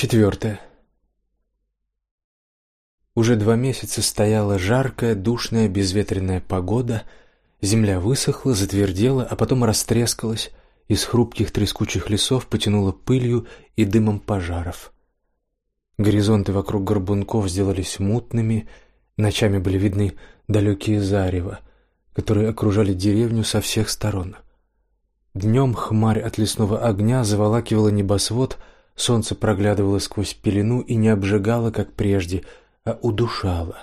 Четвертое. Уже два месяца стояла жаркая, душная, безветренная погода, земля высохла, затвердела, а потом растрескалась, из хрупких трескучих лесов потянуло пылью и дымом пожаров. Горизонты вокруг горбунков сделались мутными, ночами были видны далекие зарева, которые окружали деревню со всех сторон. Днем хмарь от лесного огня заволакивала небосвод, солнце проглядывало сквозь пелену и не обжигало, как прежде, а удушало.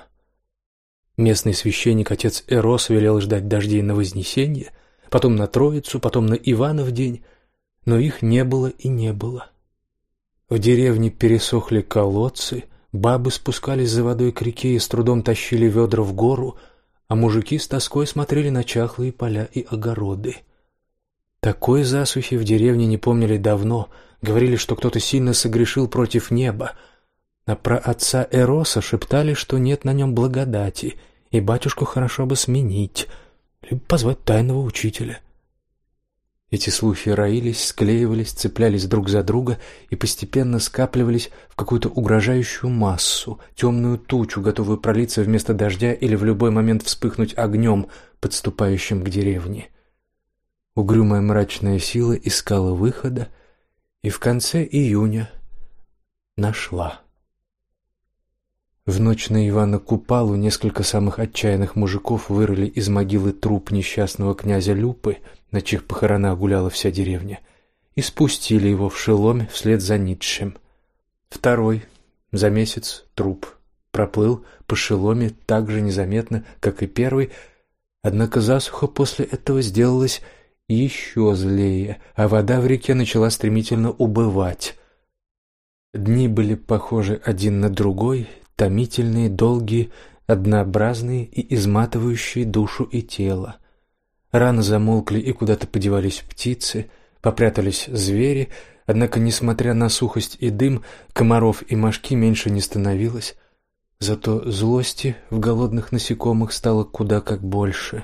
Местный священник, отец Эрос, велел ждать дождей на Вознесение, потом на Троицу, потом на Иванов день, но их не было и не было. В деревне пересохли колодцы, бабы спускались за водой к реке и с трудом тащили ведра в гору, а мужики с тоской смотрели на чахлые поля и огороды. Такой засухи в деревне не помнили давно, говорили, что кто-то сильно согрешил против неба, а про отца Эроса шептали, что нет на нем благодати, и батюшку хорошо бы сменить, либо позвать тайного учителя. Эти слухи роились, склеивались, цеплялись друг за друга и постепенно скапливались в какую-то угрожающую массу, темную тучу, готовую пролиться вместо дождя или в любой момент вспыхнуть огнем, подступающим к деревне. Угрюмая мрачная сила искала выхода и в конце июня нашла. В ночь на Ивана Купалу несколько самых отчаянных мужиков вырыли из могилы труп несчастного князя Люпы, на чьих похоронах гуляла вся деревня, и спустили его в шеломе вслед за Ницшем. Второй, за месяц, труп проплыл по шеломе так же незаметно, как и первый, однако засуха после этого сделалась еще злее, а вода в реке начала стремительно убывать. Дни были похожи один на другой, томительные, долгие, однообразные и изматывающие душу и тело. Рано замолкли и куда-то подевались птицы, попрятались звери, однако, несмотря на сухость и дым, комаров и мошки меньше не становилось. Зато злости в голодных насекомых стало куда как больше.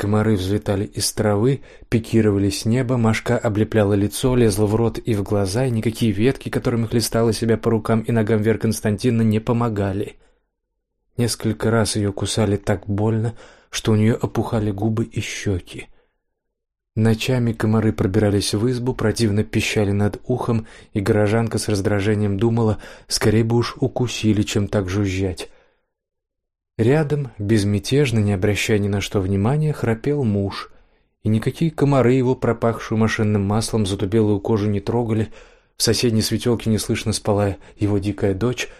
Комары взлетали из травы, пикировали с неба, мошка облепляла лицо, лезла в рот и в глаза, и никакие ветки, которыми хлестала себя по рукам и ногам Вера Константиновна, не помогали. Несколько раз ее кусали так больно, что у нее опухали губы и щеки. Ночами комары пробирались в избу, противно пищали над ухом, и горожанка с раздражением думала, скорее бы уж укусили, чем так жужжать. Рядом, безмятежно, не обращая ни на что внимания, храпел муж, и никакие комары его, пропахшую машинным маслом, затубелую кожу не трогали, в соседней светелке неслышно спала его дикая дочь.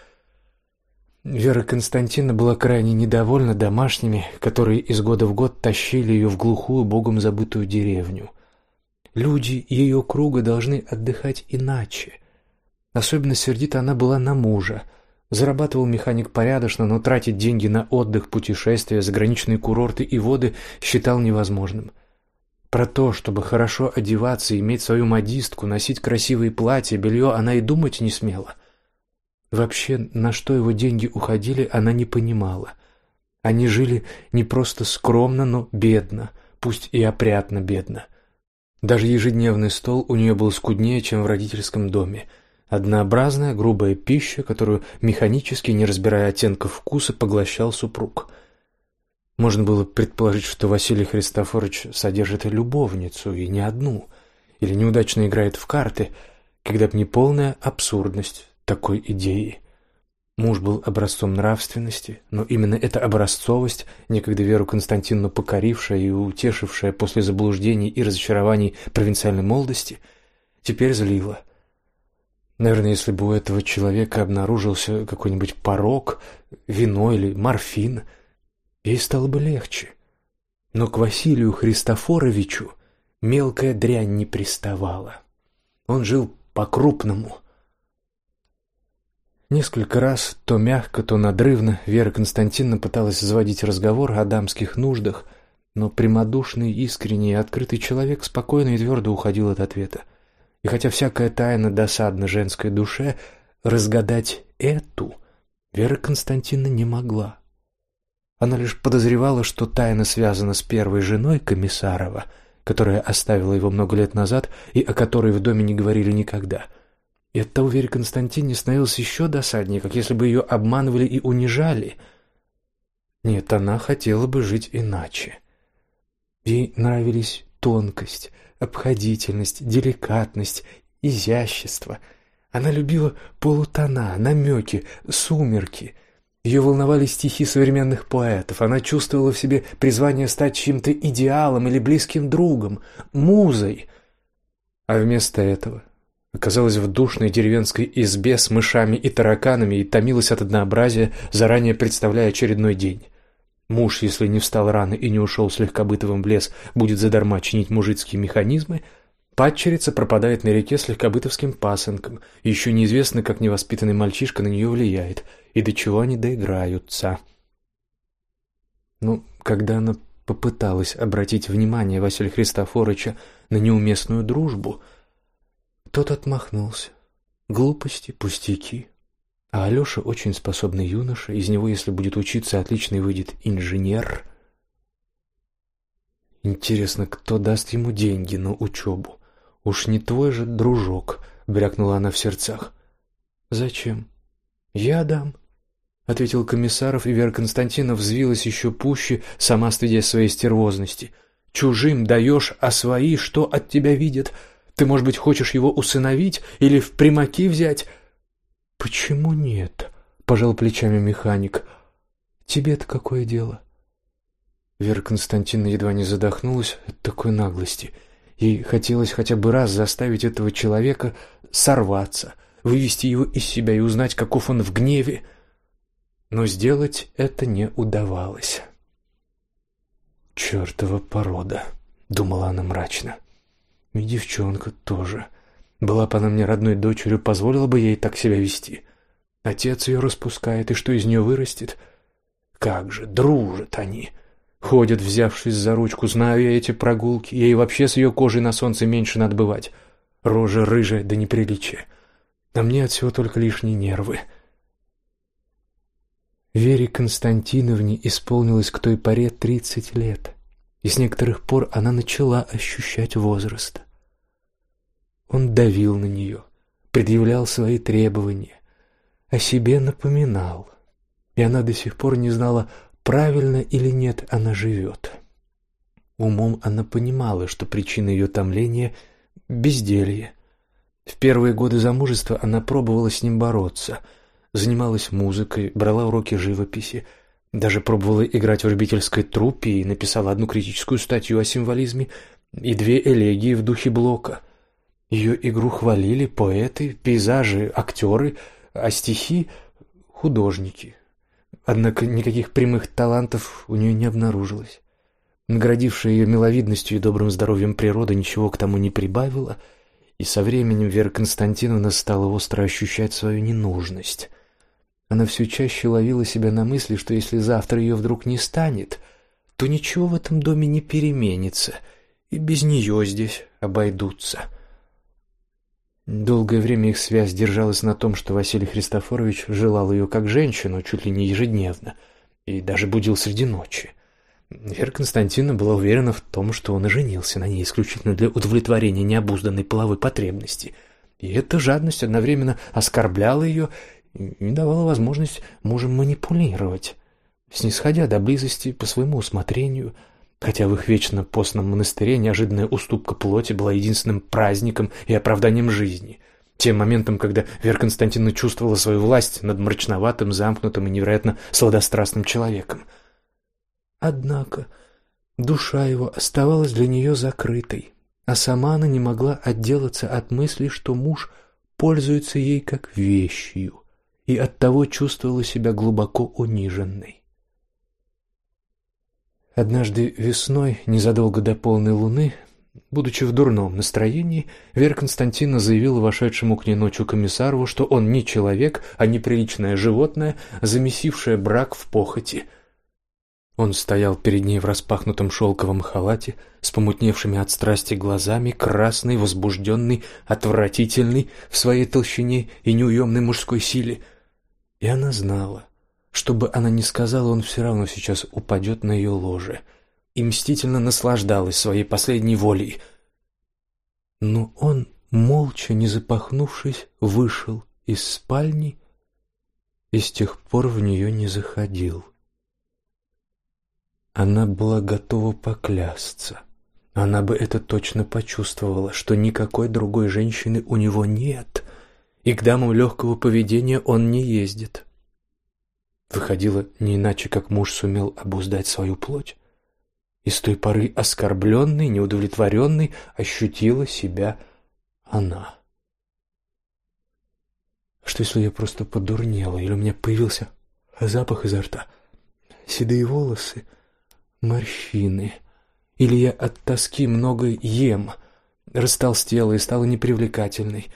Вера Константина была крайне недовольна домашними, которые из года в год тащили ее в глухую, богом забытую деревню. Люди ее круга должны отдыхать иначе. Особенно сердита она была на мужа — Зарабатывал механик порядочно, но тратить деньги на отдых, путешествия, заграничные курорты и воды считал невозможным. Про то, чтобы хорошо одеваться, иметь свою модистку, носить красивые платья, белье, она и думать не смела. Вообще, на что его деньги уходили, она не понимала. Они жили не просто скромно, но бедно, пусть и опрятно бедно. Даже ежедневный стол у нее был скуднее, чем в родительском доме – Однообразная, грубая пища, которую механически, не разбирая оттенков вкуса, поглощал супруг. Можно было предположить, что Василий Христофорович содержит любовницу, и не одну, или неудачно играет в карты, когда б не полная абсурдность такой идеи. Муж был образцом нравственности, но именно эта образцовость, некогда Веру Константиновну покорившая и утешившая после заблуждений и разочарований провинциальной молодости, теперь злила – Наверное, если бы у этого человека обнаружился какой-нибудь порог, вино или морфин, ей стало бы легче. Но к Василию Христофоровичу мелкая дрянь не приставала. Он жил по-крупному. Несколько раз, то мягко, то надрывно, Вера Константиновна пыталась заводить разговор о дамских нуждах, но прямодушный, искренний и открытый человек спокойно и твердо уходил от ответа. И хотя всякая тайна досадна женской душе, разгадать эту Вера Константиновна не могла. Она лишь подозревала, что тайна связана с первой женой Комиссарова, которая оставила его много лет назад и о которой в доме не говорили никогда. И оттого Вере Константине становилось еще досаднее, как если бы ее обманывали и унижали. Нет, она хотела бы жить иначе. Ей нравились тонкость, обходительность, деликатность, изящество. Она любила полутона, намеки, сумерки. Ее волновали стихи современных поэтов. Она чувствовала в себе призвание стать чьим-то идеалом или близким другом, музой. А вместо этого оказалась в душной деревенской избе с мышами и тараканами и томилась от однообразия, заранее представляя очередной день. Муж, если не встал рано и не ушел с легкобытовым в лес, будет задарма чинить мужицкие механизмы. Падчерица пропадает на реке с легкобытовским пасынком. Еще неизвестно, как невоспитанный мальчишка на нее влияет и до чего они доиграются. Ну, когда она попыталась обратить внимание Василия Христофоровича на неуместную дружбу, тот отмахнулся. Глупости, пустяки. А Алёша очень способный юноша, из него, если будет учиться, отличный выйдет инженер. Интересно, кто даст ему деньги на учебу? Уж не твой же дружок, брякнула она в сердцах. Зачем? Я дам, ответил комиссаров, и Вера Константиновна взвилась еще пуще, сама стыдясь своей стервозности. Чужим даешь, а свои что от тебя видят? Ты, может быть, хочешь его усыновить или в примаки взять? Почему нет? пожал плечами механик. Тебе-то какое дело? Вера Константиновна едва не задохнулась от такой наглости. Ей хотелось хотя бы раз заставить этого человека сорваться, вывести его из себя и узнать, каков он в гневе. Но сделать это не удавалось. «Чертова порода», — думала она мрачно. «И девчонка тоже. Была бы она мне родной дочерью, позволила бы ей так себя вести. Отец ее распускает, и что из нее вырастет? Как же, дружат они. Ходят, взявшись за ручку, знаю я эти прогулки. Ей вообще с ее кожей на солнце меньше надо бывать. Рожа рыжая, да неприличие. А мне от всего только лишние нервы. Вере Константиновне исполнилось к той поре тридцать лет, и с некоторых пор она начала ощущать возраст. Он давил на нее, предъявлял свои требования, о себе напоминал, и она до сих пор не знала, правильно или нет она живет. Умом она понимала, что причина ее томления — безделье. В первые годы замужества она пробовала с ним бороться, занималась музыкой, брала уроки живописи, даже пробовала играть в любительской труппе и написала одну критическую статью о символизме и две элегии в духе Блока — ее игру хвалили поэты, пейзажи, актеры, а стихи — художники. Однако никаких прямых талантов у нее не обнаружилось. Наградившая ее миловидностью и добрым здоровьем природа ничего к тому не прибавила, и со временем Вера Константиновна стала остро ощущать свою ненужность. Она все чаще ловила себя на мысли, что если завтра ее вдруг не станет, то ничего в этом доме не переменится, и без нее здесь обойдутся. Долгое время их связь держалась на том, что Василий Христофорович желал ее как женщину чуть ли не ежедневно и даже будил среди ночи. Вера Константиновна была уверена в том, что он оженился на ней исключительно для удовлетворения необузданной половой потребности. И эта жадность одновременно оскорбляла ее и давала возможность мужем манипулировать, снисходя до близости по своему усмотрению – Хотя в их вечно постном монастыре неожиданная уступка плоти была единственным праздником и оправданием жизни, тем моментом, когда Вера Константиновна чувствовала свою власть над мрачноватым, замкнутым и невероятно сладострастным человеком. Однако душа его оставалась для нее закрытой, а сама она не могла отделаться от мысли, что муж пользуется ей как вещью, и оттого чувствовала себя глубоко униженной. Однажды весной, незадолго до полной луны, будучи в дурном настроении, Вера Константиновна заявила вошедшему к ней ночью комиссару, что он не человек, а неприличное животное, замесившее брак в похоти. Он стоял перед ней в распахнутом шелковом халате, с помутневшими от страсти глазами, красный, возбужденный, отвратительный в своей толщине и неуемной мужской силе. И она знала, что бы она ни сказала, он все равно сейчас упадет на ее ложе и мстительно наслаждалась своей последней волей. Но он молча, не запахнувшись, вышел из спальни и с тех пор в нее не заходил. Она была готова поклясться. Она бы это точно почувствовала, что никакой другой женщины у него нет, и к дамам легкого поведения он не ездит. Выходило не иначе, как муж сумел обуздать свою плоть. И с той поры оскорбленной, неудовлетворенной ощутила себя она. Что если я просто подурнела, или у меня появился запах изо рта, седые волосы, морщины, или я от тоски много ем, растолстела и стала непривлекательной,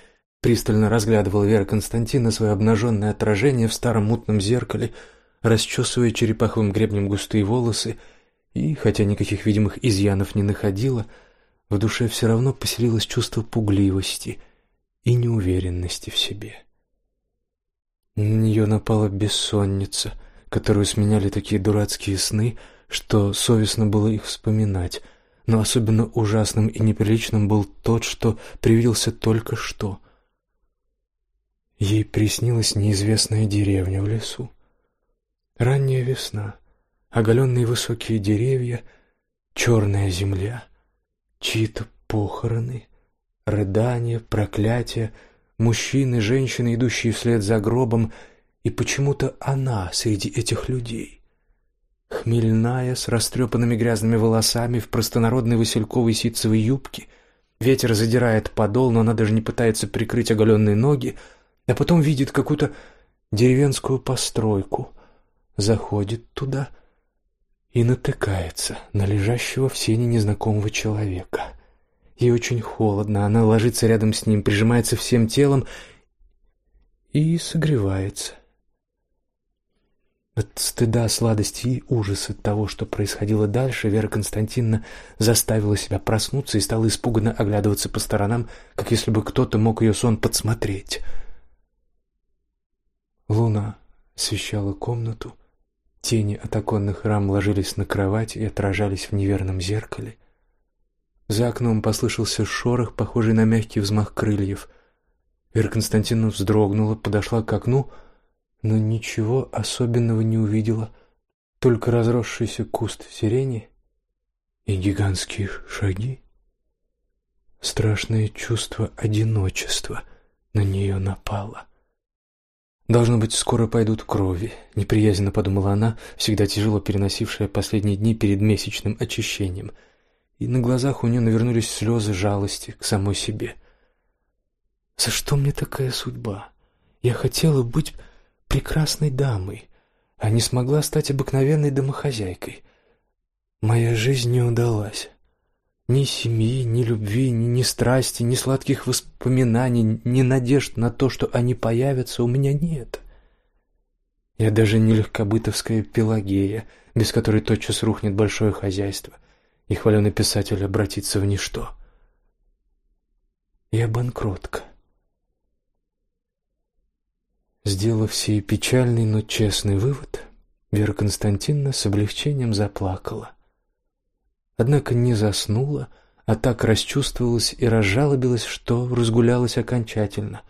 пристально разглядывала Вера Константина свое обнаженное отражение в старом мутном зеркале, расчесывая черепаховым гребнем густые волосы, и, хотя никаких видимых изъянов не находила, в душе все равно поселилось чувство пугливости и неуверенности в себе. На нее напала бессонница, которую сменяли такие дурацкие сны, что совестно было их вспоминать, но особенно ужасным и неприличным был тот, что привиделся только что. Ей приснилась неизвестная деревня в лесу. Ранняя весна, оголенные высокие деревья, черная земля, чьи-то похороны, рыдания, проклятия — мужчины, женщины, идущие вслед за гробом, и почему-то она среди этих людей. Хмельная, с растрепанными грязными волосами, в простонародной васильковой ситцевой юбке. Ветер задирает подол, но она даже не пытается прикрыть оголенные ноги, а потом видит какую-то деревенскую постройку, заходит туда и натыкается на лежащего в сене незнакомого человека. Ей очень холодно, она ложится рядом с ним, прижимается всем телом и согревается. От стыда, сладости и ужаса того, что происходило дальше, Вера Константиновна заставила себя проснуться и стала испуганно оглядываться по сторонам, как если бы кто-то мог ее сон подсмотреть. Луна освещала комнату, тени от оконных рам ложились на кровать и отражались в неверном зеркале. За окном послышался шорох, похожий на мягкий взмах крыльев. Вера Константиновна вздрогнула, подошла к окну, но ничего особенного не увидела, только разросшийся куст сирени и гигантские шаги. Страшное чувство одиночества на нее напало. Должно быть, скоро пойдут крови, неприязненно подумала она, всегда тяжело переносившая последние дни перед месячным очищением — и на глазах у нее навернулись слезы жалости к самой себе. За что мне такая судьба? Я хотела быть прекрасной дамой, а не смогла стать обыкновенной домохозяйкой. Моя жизнь не удалась. Ни семьи, ни любви, ни, ни страсти, ни сладких воспоминаний, ни надежд на то, что они появятся, у меня нет. Я даже не легкобытовская Пелагея, без которой тотчас рухнет большое хозяйство и хваленый писатель обратится в ничто. Я банкротка. Сделав сей печальный, но честный вывод, Вера Константиновна с облегчением заплакала. Однако не заснула, а так расчувствовалась и разжалобилась, что разгулялась окончательно.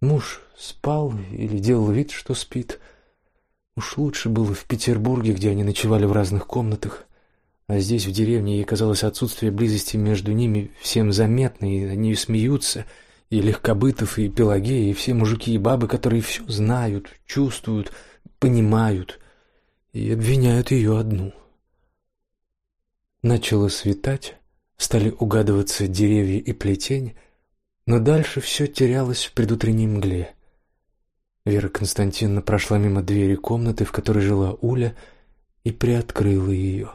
Муж спал или делал вид, что спит. Уж лучше было в Петербурге, где они ночевали в разных комнатах. А здесь, в деревне, ей казалось отсутствие близости между ними всем заметно, и они смеются, и Легкобытов, и Пелагея, и все мужики и бабы, которые все знают, чувствуют, понимают и обвиняют ее одну. Начало светать, стали угадываться деревья и плетень, но дальше все терялось в предутренней мгле. Вера Константиновна прошла мимо двери комнаты, в которой жила Уля, и приоткрыла ее.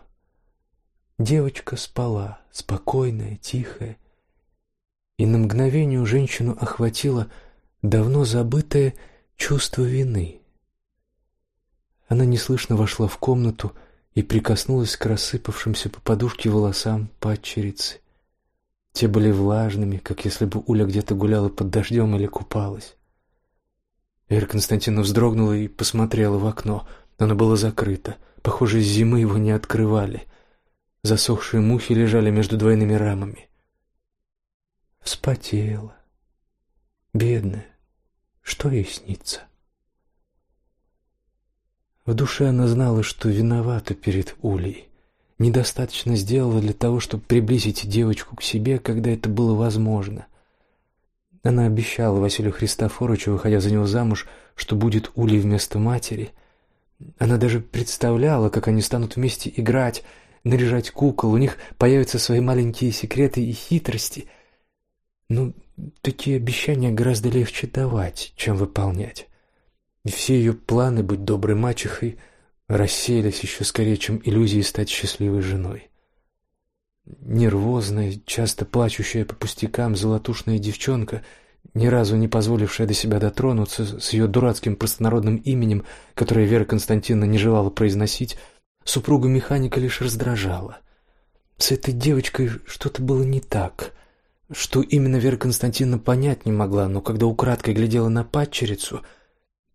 Девочка спала, спокойная, тихая, и на мгновение у женщину охватило давно забытое чувство вины. Она неслышно вошла в комнату и прикоснулась к рассыпавшимся по подушке волосам падчерицы. Те были влажными, как если бы Уля где-то гуляла под дождем или купалась. Вера Константиновна вздрогнула и посмотрела в окно. Оно было закрыто. Похоже, с зимы его не открывали — Засохшие мухи лежали между двойными рамами. вспотела. Бедная, что ей снится? В душе она знала, что виновата перед Улей. Недостаточно сделала для того, чтобы приблизить девочку к себе, когда это было возможно. Она обещала Василию Христофоровичу, выходя за него замуж, что будет Улей вместо матери. Она даже представляла, как они станут вместе играть, наряжать кукол, у них появятся свои маленькие секреты и хитрости. Ну, такие обещания гораздо легче давать, чем выполнять. И все ее планы быть доброй мачехой рассеялись еще скорее, чем иллюзии стать счастливой женой. Нервозная, часто плачущая по пустякам золотушная девчонка, ни разу не позволившая до себя дотронуться с ее дурацким простонародным именем, которое Вера Константиновна не желала произносить, супругу механика лишь раздражала. С этой девочкой что-то было не так. Что именно Вера Константиновна понять не могла, но когда украдкой глядела на падчерицу,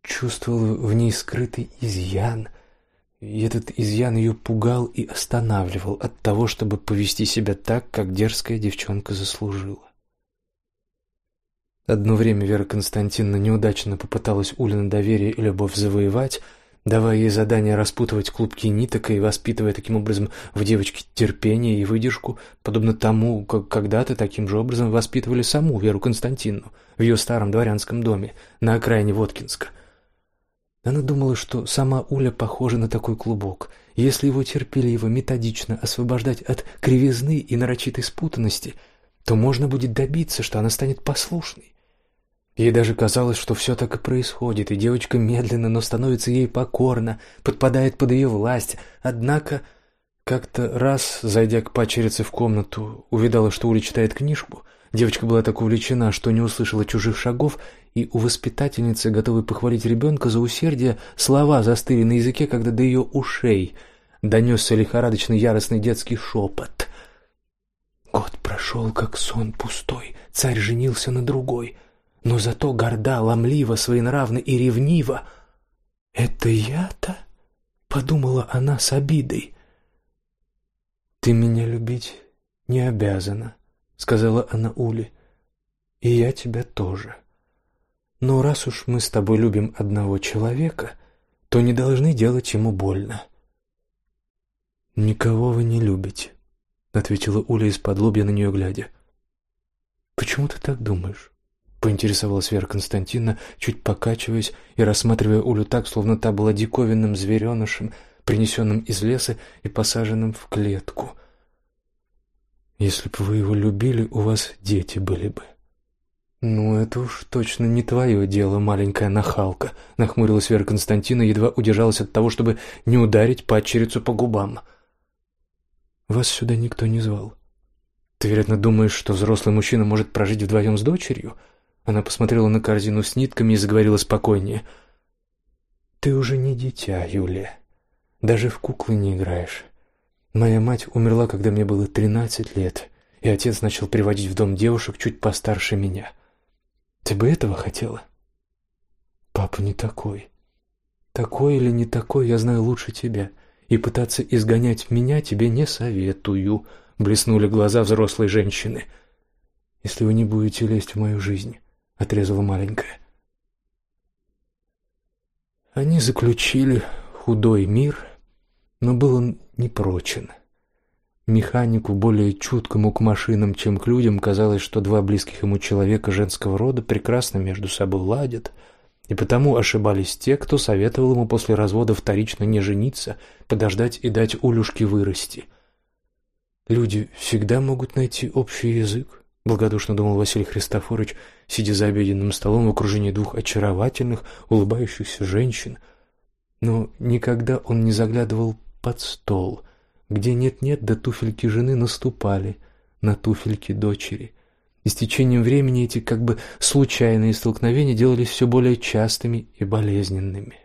чувствовала в ней скрытый изъян, и этот изъян ее пугал и останавливал от того, чтобы повести себя так, как дерзкая девчонка заслужила. Одно время Вера Константиновна неудачно попыталась Улина доверие и любовь завоевать, давая ей задание распутывать клубки ниток и воспитывая таким образом в девочке терпение и выдержку, подобно тому, как когда-то таким же образом воспитывали саму Веру Константиновну в ее старом дворянском доме на окраине Воткинска. Она думала, что сама Уля похожа на такой клубок. Если его терпеливо, методично освобождать от кривизны и нарочитой спутанности, то можно будет добиться, что она станет послушной. Ей даже казалось, что все так и происходит, и девочка медленно, но становится ей покорна, подпадает под ее власть. Однако, как-то раз, зайдя к пачерице в комнату, увидала, что Уля читает книжку. Девочка была так увлечена, что не услышала чужих шагов, и у воспитательницы, готовой похвалить ребенка за усердие, слова застыли на языке, когда до ее ушей донесся лихорадочный яростный детский шепот. Год прошел, как сон пустой, царь женился на другой — но зато горда, ломлива, своенравна и ревнива. «Это я-то?» — подумала она с обидой. «Ты меня любить не обязана», — сказала она Уле, — «и я тебя тоже. Но раз уж мы с тобой любим одного человека, то не должны делать ему больно». «Никого вы не любите», — ответила Уля из-под лобья на нее глядя. «Почему ты так думаешь?» поинтересовалась Вера Константиновна, чуть покачиваясь и рассматривая Улю так, словно та была диковинным зверенышем, принесенным из леса и посаженным в клетку. «Если бы вы его любили, у вас дети были бы». «Ну, это уж точно не твое дело, маленькая нахалка», — нахмурилась Вера Константиновна, едва удержалась от того, чтобы не ударить падчерицу по губам. «Вас сюда никто не звал. Ты, вероятно, думаешь, что взрослый мужчина может прожить вдвоем с дочерью?» Она посмотрела на корзину с нитками и заговорила спокойнее. «Ты уже не дитя, Юлия. Даже в куклы не играешь. Моя мать умерла, когда мне было тринадцать лет, и отец начал приводить в дом девушек чуть постарше меня. Ты бы этого хотела?» «Папа не такой. Такой или не такой, я знаю лучше тебя, и пытаться изгонять меня тебе не советую», — блеснули глаза взрослой женщины. «Если вы не будете лезть в мою жизнь» отрезала маленькая. Они заключили худой мир, но был он непрочен. Механику, более чуткому к машинам, чем к людям, казалось, что два близких ему человека женского рода прекрасно между собой ладят, и потому ошибались те, кто советовал ему после развода вторично не жениться, подождать и дать Улюшке вырасти. Люди всегда могут найти общий язык, Благодушно думал Василий Христофорович, сидя за обеденным столом в окружении двух очаровательных, улыбающихся женщин. Но никогда он не заглядывал под стол, где нет-нет, да туфельки жены наступали на туфельки дочери. И с течением времени эти как бы случайные столкновения делались все более частыми и болезненными.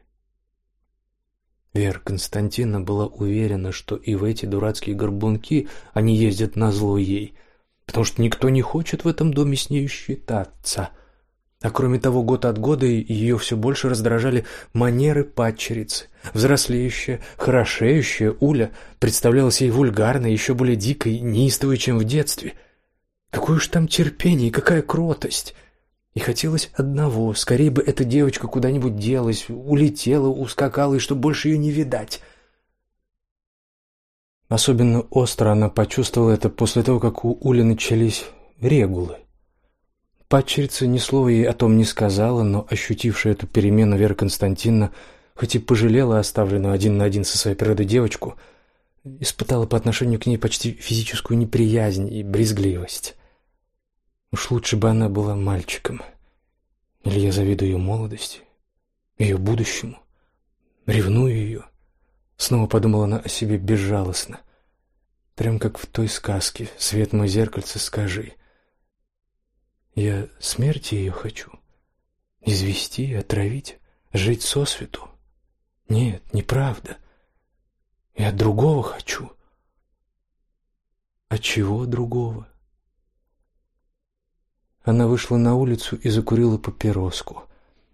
Вера Константиновна была уверена, что и в эти дурацкие горбунки они ездят на зло ей – потому что никто не хочет в этом доме с нею считаться. А кроме того, год от года ее все больше раздражали манеры падчерицы. Взрослеющая, хорошеющая Уля представлялась ей вульгарной, еще более дикой, неистовой, чем в детстве. Какое уж там терпение какая кротость! И хотелось одного, скорее бы эта девочка куда-нибудь делась, улетела, ускакала, и чтобы больше ее не видать. Особенно остро она почувствовала это после того, как у Ули начались регулы. Падчерица ни слова ей о том не сказала, но ощутившая эту перемену Вера Константиновна, хоть и пожалела оставленную один на один со своей природой девочку, испытала по отношению к ней почти физическую неприязнь и брезгливость. Уж лучше бы она была мальчиком. Или я завидую ее молодости, ее будущему, ревную ее. Снова подумала она о себе безжалостно. Прям как в той сказке «Свет мой зеркальце, скажи». Я смерти ее хочу. Извести, отравить, жить сосвету. Нет, неправда. Я другого хочу. А чего другого? Она вышла на улицу и закурила папироску.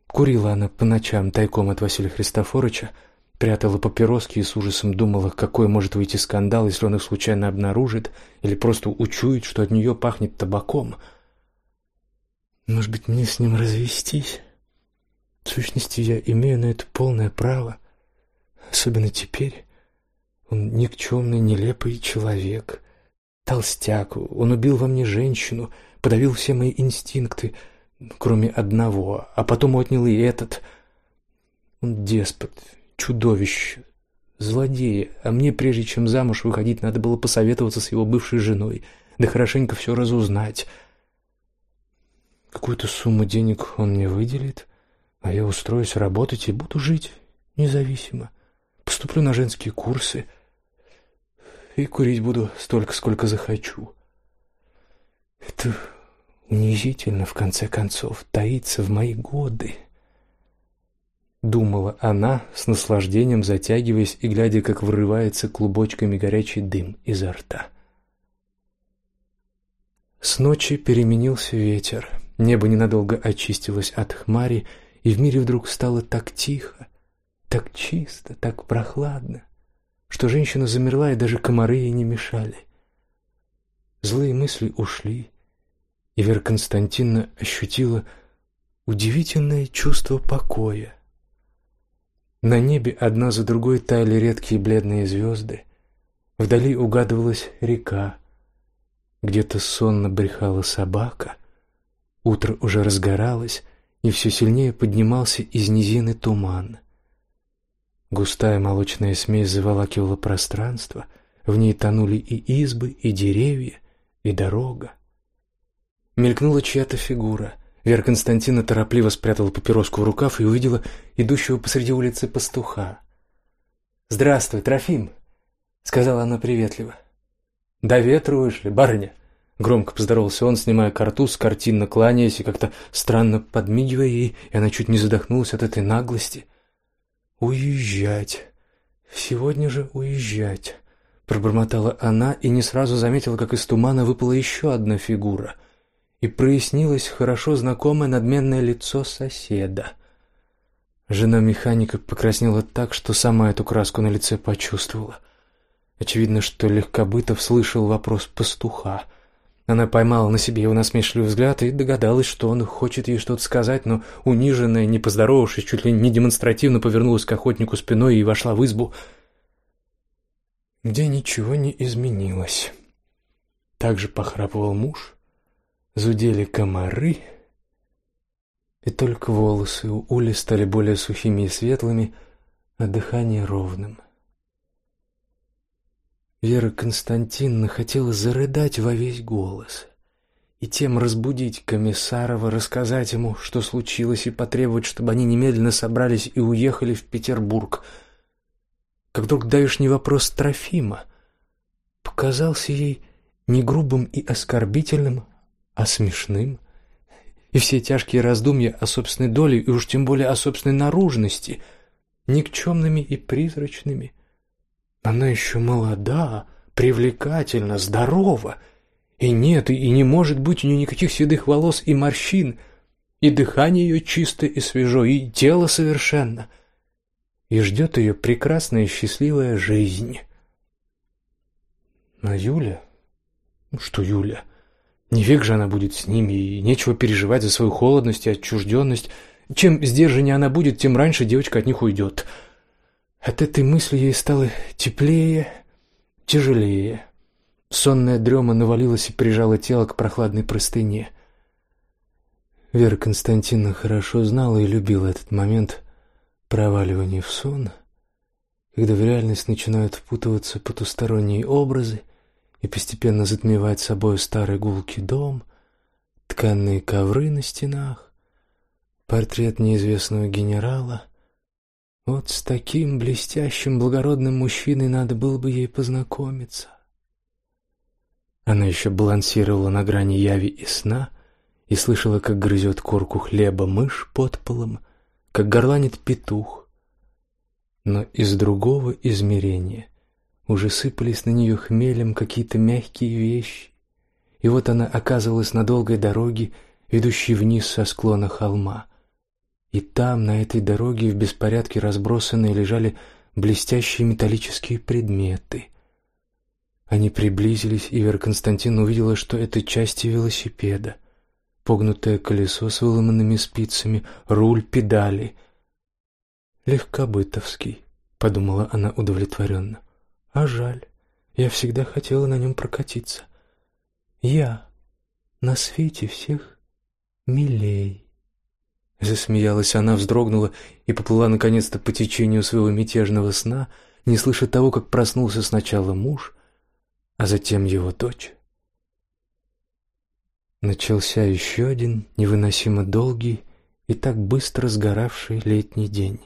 Курила она по ночам тайком от Василия Христофоровича, прятала папироски и с ужасом думала, какой может выйти скандал, если он их случайно обнаружит или просто учует, что от нее пахнет табаком — может быть, мне с ним развестись? В сущности, я имею на это полное право. Особенно теперь. Он никчемный, нелепый человек. Толстяк. Он убил во мне женщину, подавил все мои инстинкты, кроме одного, а потом отнял и этот. Он деспот, чудовище, злодей. А мне, прежде чем замуж выходить, надо было посоветоваться с его бывшей женой, да хорошенько все разузнать — Какую-то сумму денег он мне выделит, а я устроюсь работать и буду жить независимо. Поступлю на женские курсы и курить буду столько, сколько захочу. Это унизительно, в конце концов, таится в мои годы. Думала она, с наслаждением затягиваясь и глядя, как вырывается клубочками горячий дым изо рта. С ночи переменился ветер. Небо ненадолго очистилось от хмари, и в мире вдруг стало так тихо, так чисто, так прохладно, что женщина замерла, и даже комары ей не мешали. Злые мысли ушли, и Вера Константиновна ощутила удивительное чувство покоя. На небе одна за другой таяли редкие бледные звезды. Вдали угадывалась река. Где-то сонно брехала собака — Утро уже разгоралось, и все сильнее поднимался из низины туман. Густая молочная смесь заволакивала пространство, в ней тонули и избы, и деревья, и дорога. Мелькнула чья-то фигура. Вера Константина торопливо спрятала папироску в рукав и увидела идущего посреди улицы пастуха. «Здравствуй, Трофим!» — сказала она приветливо. «До ветру вышли, барыня!» Громко поздоровался он, снимая картуз, картинно кланяясь и как-то странно подмигивая ей, и она чуть не задохнулась от этой наглости. «Уезжать! Сегодня же уезжать!» Пробормотала она и не сразу заметила, как из тумана выпала еще одна фигура, и прояснилось хорошо знакомое надменное лицо соседа. Жена механика покраснела так, что сама эту краску на лице почувствовала. Очевидно, что Легкобытов слышал вопрос пастуха — она поймала на себе его насмешливый взгляд и догадалась, что он хочет ей что-то сказать, но униженная, не поздоровавшись, чуть ли не демонстративно повернулась к охотнику спиной и вошла в избу, где ничего не изменилось. Также похрапывал муж, зудели комары, и только волосы у Ули стали более сухими и светлыми, а дыхание ровным. Вера Константиновна хотела зарыдать во весь голос и тем разбудить Комиссарова, рассказать ему, что случилось, и потребовать, чтобы они немедленно собрались и уехали в Петербург. Как вдруг давишний вопрос Трофима показался ей не грубым и оскорбительным, а смешным. И все тяжкие раздумья о собственной доле, и уж тем более о собственной наружности, никчемными и призрачными – она еще молода, привлекательна, здорова. И нет, и не может быть у нее никаких седых волос и морщин. И дыхание ее чисто и свежо, и тело совершенно. И ждет ее прекрасная и счастливая жизнь. А Юля? Ну что Юля? Не век же она будет с ними, и нечего переживать за свою холодность и отчужденность. Чем сдержаннее она будет, тем раньше девочка от них уйдет. От этой мысли ей стало теплее, тяжелее. Сонная дрема навалилась и прижала тело к прохладной простыне. Вера Константиновна хорошо знала и любила этот момент проваливания в сон, когда в реальность начинают впутываться потусторонние образы и постепенно затмевать собой старый гулкий дом, тканные ковры на стенах, портрет неизвестного генерала. Вот с таким блестящим благородным мужчиной надо было бы ей познакомиться. Она еще балансировала на грани яви и сна и слышала, как грызет корку хлеба мышь под полом, как горланит петух. Но из другого измерения уже сыпались на нее хмелем какие-то мягкие вещи, и вот она оказывалась на долгой дороге, ведущей вниз со склона холма. И там, на этой дороге, в беспорядке разбросанные лежали блестящие металлические предметы. Они приблизились, и Вера Константиновна увидела, что это части велосипеда. Погнутое колесо с выломанными спицами, руль, педали. «Легкобытовский», — подумала она удовлетворенно. «А жаль, я всегда хотела на нем прокатиться. Я на свете всех милей». Засмеялась она, вздрогнула и поплыла наконец-то по течению своего мятежного сна, не слыша того, как проснулся сначала муж, а затем его дочь. Начался еще один невыносимо долгий и так быстро сгоравший летний день.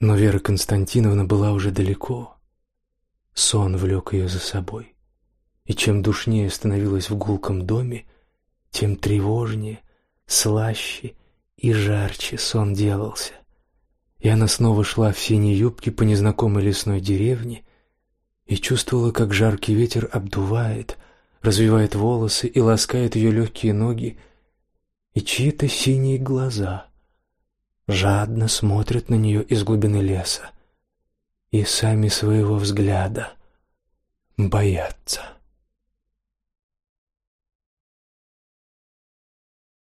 Но Вера Константиновна была уже далеко. Сон влек ее за собой. И чем душнее становилось в гулком доме, тем тревожнее, слаще и жарче сон делался. И она снова шла в синей юбке по незнакомой лесной деревне, и чувствовала, как жаркий ветер обдувает, развивает волосы и ласкает ее легкие ноги, и чьи-то синие глаза жадно смотрят на нее из глубины леса и сами своего взгляда боятся.